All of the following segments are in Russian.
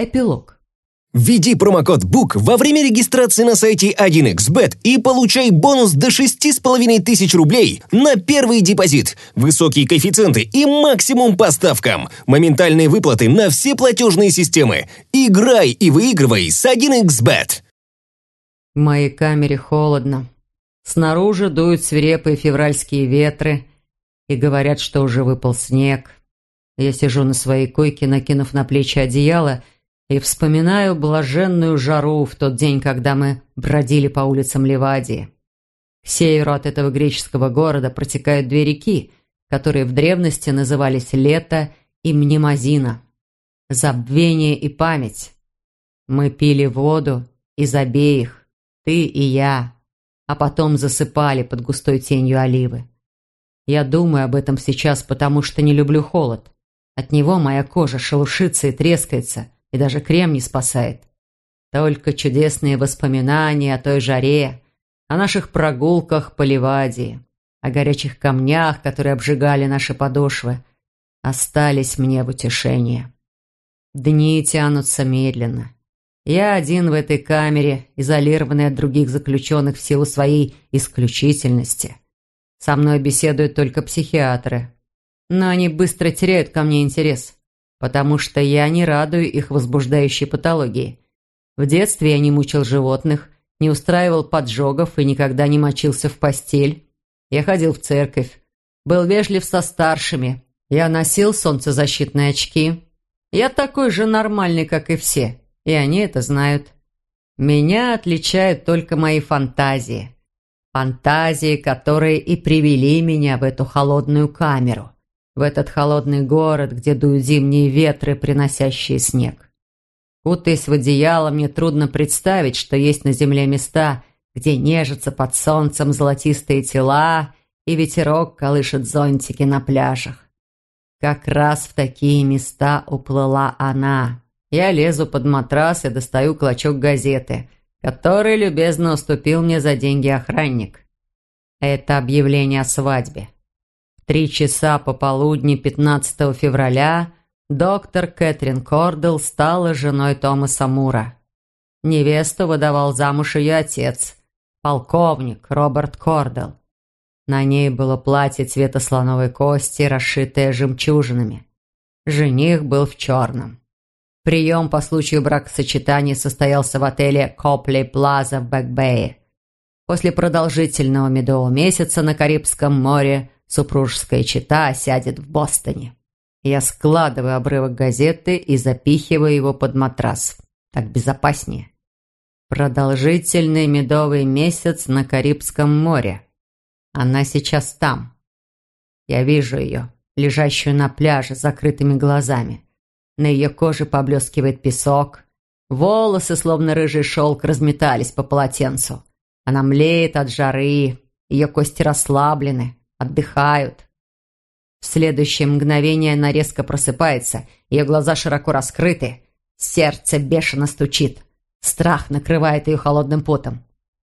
Эпилог. Введи промокод BOOK во время регистрации на сайте 1xbet и получай бонус до 6,5 тысяч рублей на первый депозит, высокие коэффициенты и максимум по ставкам, моментальные выплаты на все платежные системы. Играй и выигрывай с 1xbet. В моей камере холодно. Снаружи дуют свирепые февральские ветры и говорят, что уже выпал снег. Я сижу на своей койке, накинув на плечи одеяло, и вспоминаю блаженную жару в тот день, когда мы бродили по улицам Ливадии. К северу от этого греческого города протекают две реки, которые в древности назывались Лето и Мнемозина. Забвение и память. Мы пили воду из обеих, ты и я, а потом засыпали под густой тенью оливы. Я думаю об этом сейчас, потому что не люблю холод. От него моя кожа шелушится и трескается – и даже крем не спасает. Только чудесные воспоминания о той жаре, о наших прогулках по Ливадии, о горячих камнях, которые обжигали наши подошвы, остались мне в утешение. Дни тянутся медленно. Я один в этой камере, изолированный от других заключенных в силу своей исключительности. Со мной беседуют только психиатры. Но они быстро теряют ко мне интерес потому что я не радую их возбуждающей патологии. В детстве я не мучил животных, не устраивал поджогов и никогда не мочился в постель. Я ходил в церковь, был вежлив со старшими, я носил солнцезащитные очки. Я такой же нормальный, как и все, и они это знают. Меня отличают только мои фантазии. Фантазии, которые и привели меня в эту холодную камеру в этот холодный город, где дуют зимние ветры, приносящие снег. Кутаясь в одеяло, мне трудно представить, что есть на земле места, где нежатся под солнцем золотистые тела, и ветерок колышет зонтики на пляжах. Как раз в такие места уплыла она. Я лезу под матрас и достаю клочок газеты, который любезно уступил мне за деньги охранник. Это объявление о свадьбе три часа пополудни 15 февраля доктор Кэтрин Кордел стала женой Томаса Мура. Невесту выдавал замуж ее отец, полковник Роберт Кордел. На ней было платье цвета слоновой кости, расшитое жемчужинами. Жених был в черном. Прием по случаю бракосочетания состоялся в отеле Копли Плаза в Бэкбэе. После продолжительного медового месяца на Карибском море Супружеская чета сядет в Бостоне. Я складываю обрывок газеты и запихиваю его под матрас. Так безопаснее. Продолжительный медовый месяц на Карибском море. Она сейчас там. Я вижу ее, лежащую на пляже с закрытыми глазами. На ее коже поблескивает песок. Волосы, словно рыжий шелк, разметались по полотенцу. Она млеет от жары, ее кости расслаблены отдыхают. В следующее мгновение она резко просыпается, ее глаза широко раскрыты, сердце бешено стучит, страх накрывает ее холодным потом.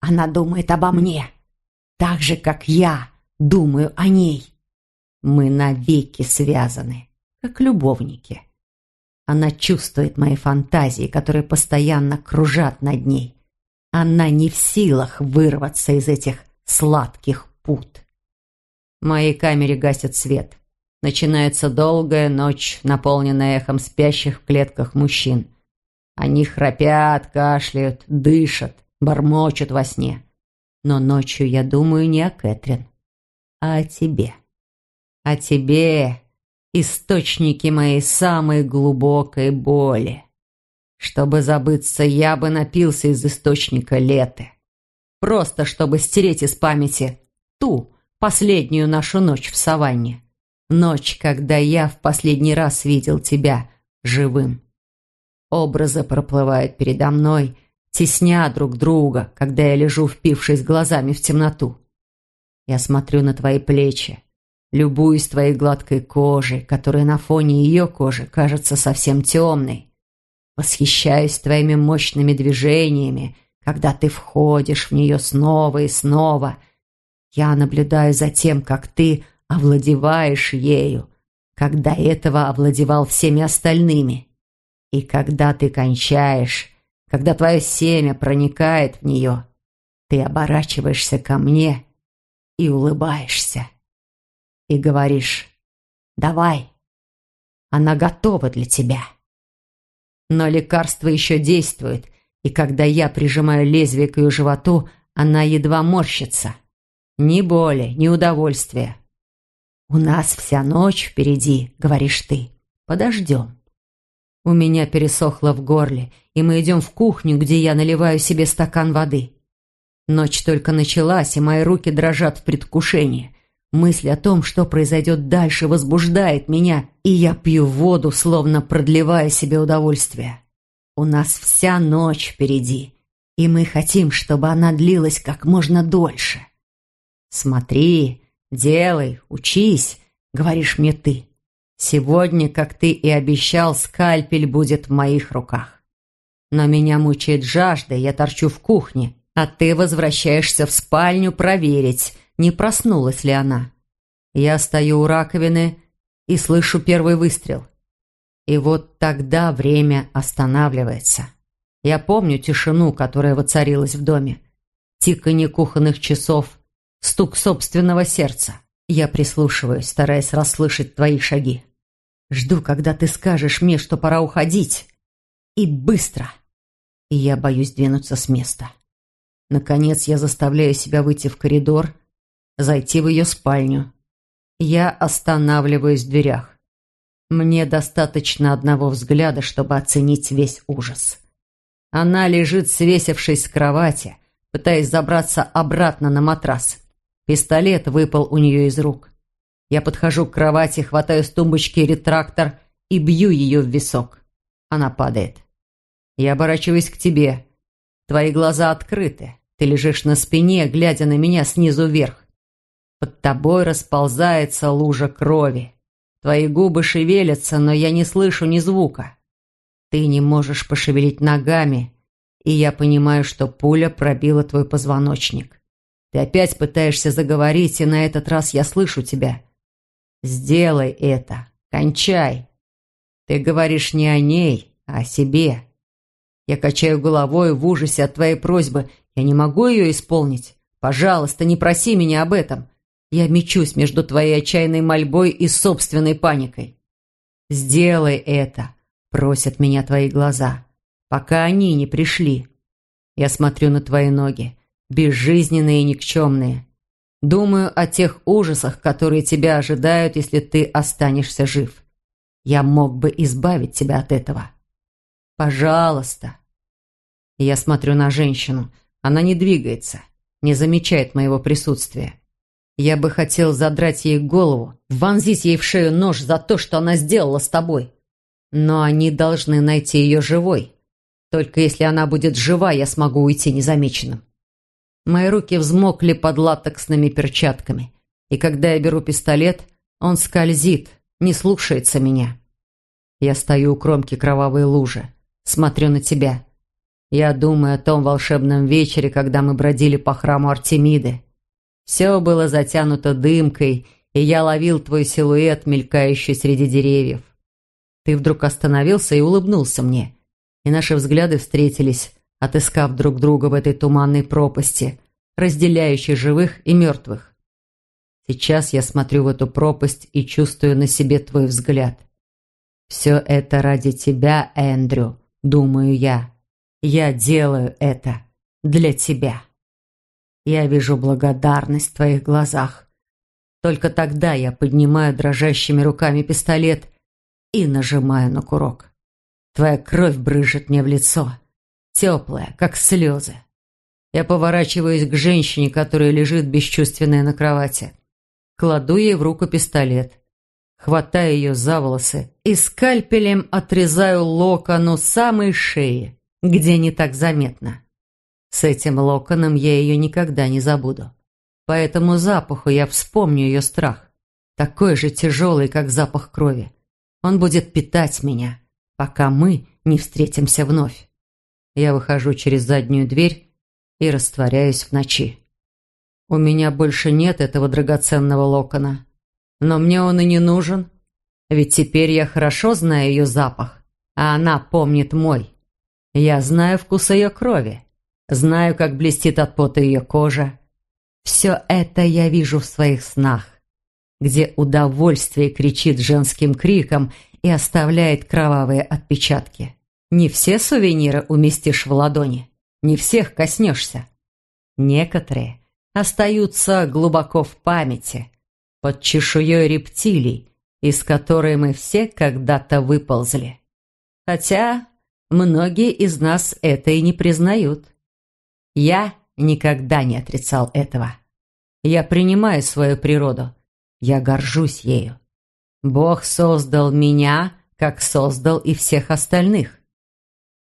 Она думает обо мне, так же, как я думаю о ней. Мы навеки связаны, как любовники. Она чувствует мои фантазии, которые постоянно кружат над ней. Она не в силах вырваться из этих сладких пут. В моей камере гасят свет. Начинается долгая ночь, наполненная эхом спящих в клетках мужчин. Они храпят, кашляют, дышат, бормочут во сне. Но ночью я думаю не о Кэтрин, а о тебе. О тебе, источнике моей самой глубокой боли. Чтобы забыться, я бы напился из источника леты. Просто чтобы стереть из памяти ту, последнюю нашу ночь в саванне. Ночь, когда я в последний раз видел тебя живым. Образы проплывают передо мной, тесня друг друга, когда я лежу, впившись глазами в темноту. Я смотрю на твои плечи, любуюсь твоей гладкой кожей, которая на фоне ее кожи кажется совсем темной. Восхищаюсь твоими мощными движениями, когда ты входишь в нее снова и снова — я наблюдаю за тем, как ты овладеваешь ею, до этого овладевал всеми остальными. И когда ты кончаешь, когда твое семя проникает в нее, ты оборачиваешься ко мне и улыбаешься. И говоришь «Давай, она готова для тебя». Но лекарство еще действует, и когда я прижимаю лезвие к ее животу, она едва морщится. Ни боли, ни удовольствия. «У нас вся ночь впереди», — говоришь ты. «Подождем». У меня пересохло в горле, и мы идем в кухню, где я наливаю себе стакан воды. Ночь только началась, и мои руки дрожат в предвкушении. Мысль о том, что произойдет дальше, возбуждает меня, и я пью воду, словно продлевая себе удовольствие. У нас вся ночь впереди, и мы хотим, чтобы она длилась как можно дольше. Смотри, делай, учись, говоришь мне ты. Сегодня, как ты и обещал, скальпель будет в моих руках. Но меня мучает жажда, я торчу в кухне, а ты возвращаешься в спальню проверить, не проснулась ли она. Я стою у раковины и слышу первый выстрел. И вот тогда время останавливается. Я помню тишину, которая воцарилась в доме. Тиканье кухонных часов, стук собственного сердца. Я прислушиваюсь, стараясь расслышать твои шаги. Жду, когда ты скажешь мне, что пора уходить. И быстро. И я боюсь двинуться с места. Наконец я заставляю себя выйти в коридор, зайти в ее спальню. Я останавливаюсь в дверях. Мне достаточно одного взгляда, чтобы оценить весь ужас. Она лежит, свесившись с кровати, пытаясь забраться обратно на матрас. Пистолет выпал у нее из рук. Я подхожу к кровати, хватаю с тумбочки ретрактор и бью ее в висок. Она падает. Я оборачиваюсь к тебе. Твои глаза открыты. Ты лежишь на спине, глядя на меня снизу вверх. Под тобой расползается лужа крови. Твои губы шевелятся, но я не слышу ни звука. Ты не можешь пошевелить ногами, и я понимаю, что пуля пробила твой позвоночник. Ты опять пытаешься заговорить, и на этот раз я слышу тебя. Сделай это. Кончай. Ты говоришь не о ней, а о себе. Я качаю головой в ужасе от твоей просьбы. Я не могу ее исполнить. Пожалуйста, не проси меня об этом. Я мечусь между твоей отчаянной мольбой и собственной паникой. «Сделай это», — просят меня твои глаза, пока они не пришли. Я смотрю на твои ноги, безжизненные и никчемные. Думаю о тех ужасах, которые тебя ожидают, если ты останешься жив. Я мог бы избавить тебя от этого. Пожалуйста. Я смотрю на женщину. Она не двигается, не замечает моего присутствия. Я бы хотел задрать ей голову, вонзить ей в шею нож за то, что она сделала с тобой. Но они должны найти ее живой. Только если она будет жива, я смогу уйти незамеченным. Мои руки взмокли под латексными перчатками. И когда я беру пистолет, он скользит, не слушается меня. Я стою у кромки кровавой лужи, смотрю на тебя. Я думаю о том волшебном вечере, когда мы бродили по храму Артемиды. Все было затянуто дымкой, и я ловил твой силуэт, мелькающий среди деревьев. Ты вдруг остановился и улыбнулся мне, и наши взгляды встретились, отыскав друг друга в этой туманной пропасти, разделяющей живых и мертвых. Сейчас я смотрю в эту пропасть и чувствую на себе твой взгляд. «Все это ради тебя, Эндрю», — думаю я. «Я делаю это для тебя». Я вижу благодарность в твоих глазах. Только тогда я поднимаю дрожащими руками пистолет и нажимаю на курок. Твоя кровь брыжет мне в лицо теплая, как слезы. Я поворачиваюсь к женщине, которая лежит бесчувственная на кровати. Кладу ей в руку пистолет. Хватаю ее за волосы и скальпелем отрезаю локону самой шеи, где не так заметно. С этим локоном я ее никогда не забуду. По этому запаху я вспомню ее страх. Такой же тяжелый, как запах крови. Он будет питать меня, пока мы не встретимся вновь. Я выхожу через заднюю дверь и растворяюсь в ночи. У меня больше нет этого драгоценного локона. Но мне он и не нужен, ведь теперь я хорошо знаю ее запах, а она помнит мой. Я знаю вкус ее крови, знаю, как блестит от пота ее кожа. Все это я вижу в своих снах, где удовольствие кричит женским криком и оставляет кровавые отпечатки. Не все сувениры уместишь в ладони, не всех коснешься. Некоторые остаются глубоко в памяти, под чешуей рептилий, из которой мы все когда-то выползли. Хотя многие из нас это и не признают. Я никогда не отрицал этого. Я принимаю свою природу. Я горжусь ею. Бог создал меня, как создал и всех остальных.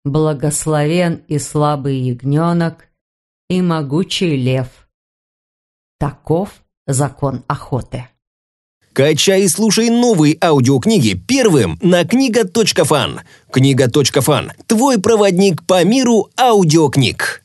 Благословен и слабый ягненок, и могучий лев. Таков закон охоты. Качай и слушай новые аудиокниги первым на книга.фан. Книга.фан – твой проводник по миру аудиокниг.